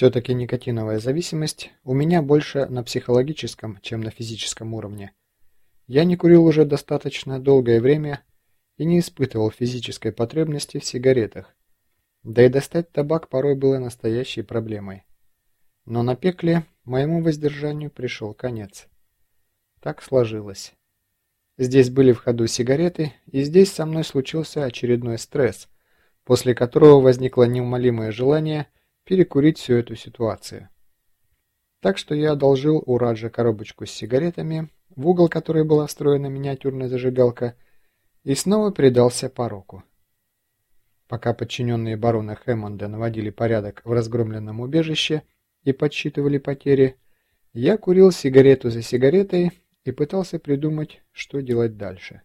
Все-таки никотиновая зависимость у меня больше на психологическом, чем на физическом уровне. Я не курил уже достаточно долгое время и не испытывал физической потребности в сигаретах. Да и достать табак порой было настоящей проблемой. Но на пекле моему воздержанию пришел конец. Так сложилось. Здесь были в ходу сигареты, и здесь со мной случился очередной стресс, после которого возникло неумолимое желание – перекурить всю эту ситуацию. Так что я одолжил у Раджа коробочку с сигаретами, в угол которой была встроена миниатюрная зажигалка, и снова предался пороку. Пока подчиненные барона Хэммонда наводили порядок в разгромленном убежище и подсчитывали потери, я курил сигарету за сигаретой и пытался придумать, что делать дальше.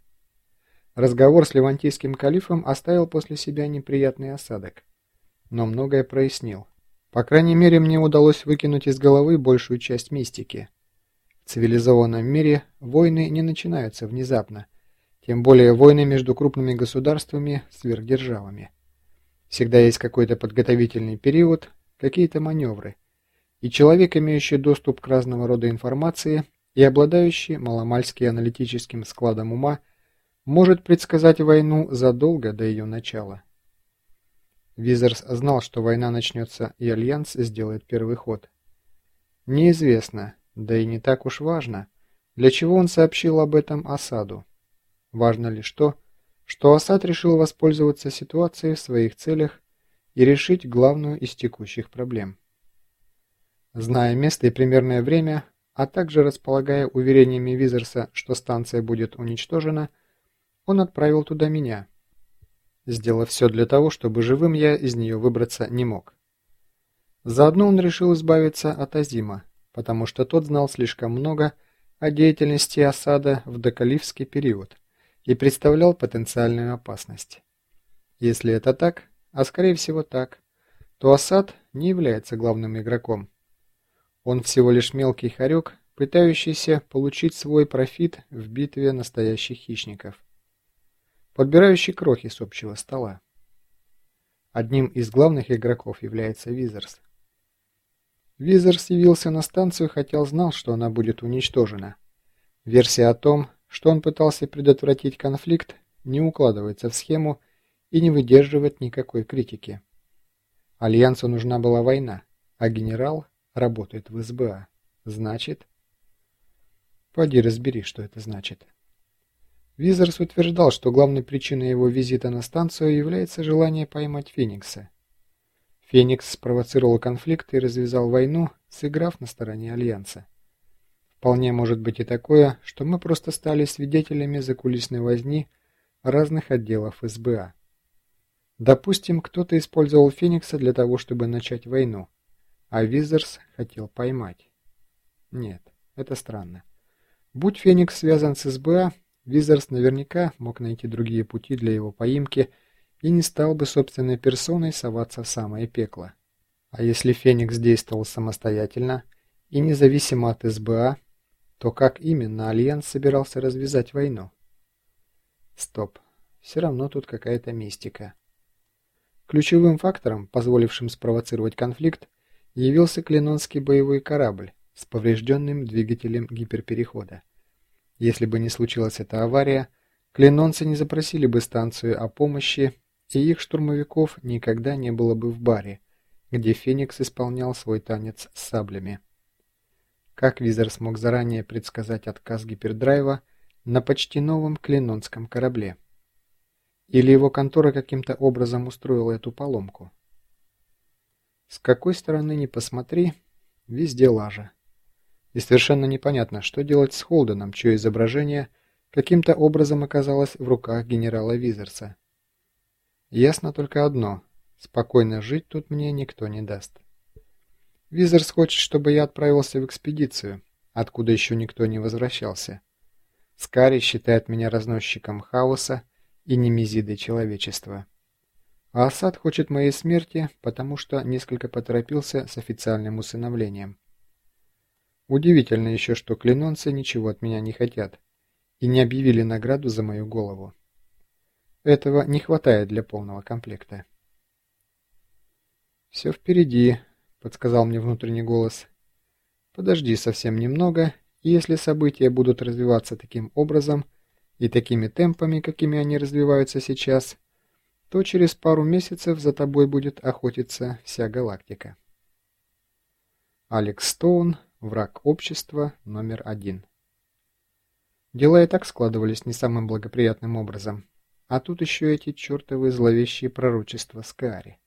Разговор с левантийским калифом оставил после себя неприятный осадок, но многое прояснил. По крайней мере, мне удалось выкинуть из головы большую часть мистики. В цивилизованном мире войны не начинаются внезапно, тем более войны между крупными государствами, сверхдержавами. Всегда есть какой-то подготовительный период, какие-то маневры, и человек, имеющий доступ к разного рода информации и обладающий мало-мальски аналитическим складом ума, может предсказать войну задолго до ее начала. Визерс знал, что война начнется, и Альянс сделает первый ход. Неизвестно, да и не так уж важно, для чего он сообщил об этом Асаду. Важно лишь то, что Асад решил воспользоваться ситуацией в своих целях и решить главную из текущих проблем. Зная место и примерное время, а также располагая уверениями Визерса, что станция будет уничтожена, он отправил туда меня – сделав все для того, чтобы живым я из нее выбраться не мог. Заодно он решил избавиться от Азима, потому что тот знал слишком много о деятельности осада в докалифский период и представлял потенциальную опасность. Если это так, а скорее всего так, то Асад не является главным игроком. Он всего лишь мелкий хорек, пытающийся получить свой профит в битве настоящих хищников подбирающий крохи с общего стола. Одним из главных игроков является Визерс. Визерс явился на станцию, хотя знал, что она будет уничтожена. Версия о том, что он пытался предотвратить конфликт, не укладывается в схему и не выдерживает никакой критики. Альянсу нужна была война, а генерал работает в СБА. Значит... Пойди разбери, что это значит. Визерс утверждал, что главной причиной его визита на станцию является желание поймать Феникса. Феникс спровоцировал конфликт и развязал войну, сыграв на стороне Альянса. Вполне может быть и такое, что мы просто стали свидетелями закулисной возни разных отделов СБА. Допустим, кто-то использовал Феникса для того, чтобы начать войну, а Визерс хотел поймать. Нет, это странно. Будь Феникс связан с СБА, Визерс наверняка мог найти другие пути для его поимки и не стал бы собственной персоной соваться в самое пекло. А если Феникс действовал самостоятельно и независимо от СБА, то как именно Альянс собирался развязать войну? Стоп, все равно тут какая-то мистика. Ключевым фактором, позволившим спровоцировать конфликт, явился клинонский боевой корабль с поврежденным двигателем гиперперехода. Если бы не случилась эта авария, клинонцы не запросили бы станцию о помощи, и их штурмовиков никогда не было бы в баре, где Феникс исполнял свой танец с саблями. Как Визер смог заранее предсказать отказ гипердрайва на почти новом клинонском корабле? Или его контора каким-то образом устроила эту поломку? С какой стороны ни посмотри, везде лажа. И совершенно непонятно, что делать с Холденом, чье изображение каким-то образом оказалось в руках генерала Визерса. Ясно только одно – спокойно жить тут мне никто не даст. Визерс хочет, чтобы я отправился в экспедицию, откуда еще никто не возвращался. Скари считает меня разносчиком хаоса и немезидой человечества. А Асад хочет моей смерти, потому что несколько поторопился с официальным усыновлением. Удивительно еще, что клинонцы ничего от меня не хотят и не объявили награду за мою голову. Этого не хватает для полного комплекта. Все впереди, подсказал мне внутренний голос. Подожди совсем немного, и если события будут развиваться таким образом и такими темпами, какими они развиваются сейчас, то через пару месяцев за тобой будет охотиться вся галактика. Алекс Стоун, враг общества номер один. Дела и так складывались не самым благоприятным образом, а тут еще эти чертовы зловещие пророчества Скаари.